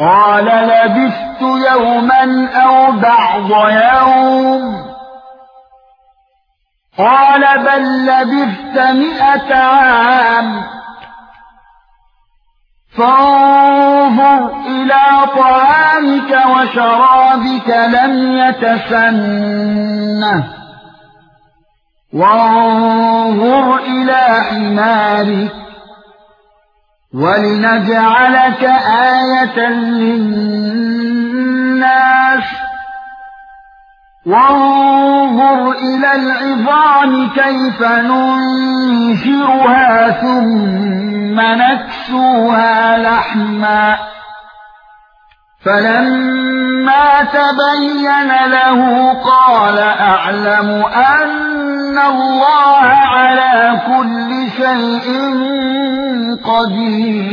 قال لبثت يوما أو بعض يوم. قال بل لبثت مئة عام. فانظر إلى طعامك وشرابك لم يتسنه. وانظر إلى حمارك. ولنجعلك آية للناس وانظر إلى العظام كيف ننشرها ثم نكسوها لحما فلما تبين له قال أعلم أن الله على كل شيء قدير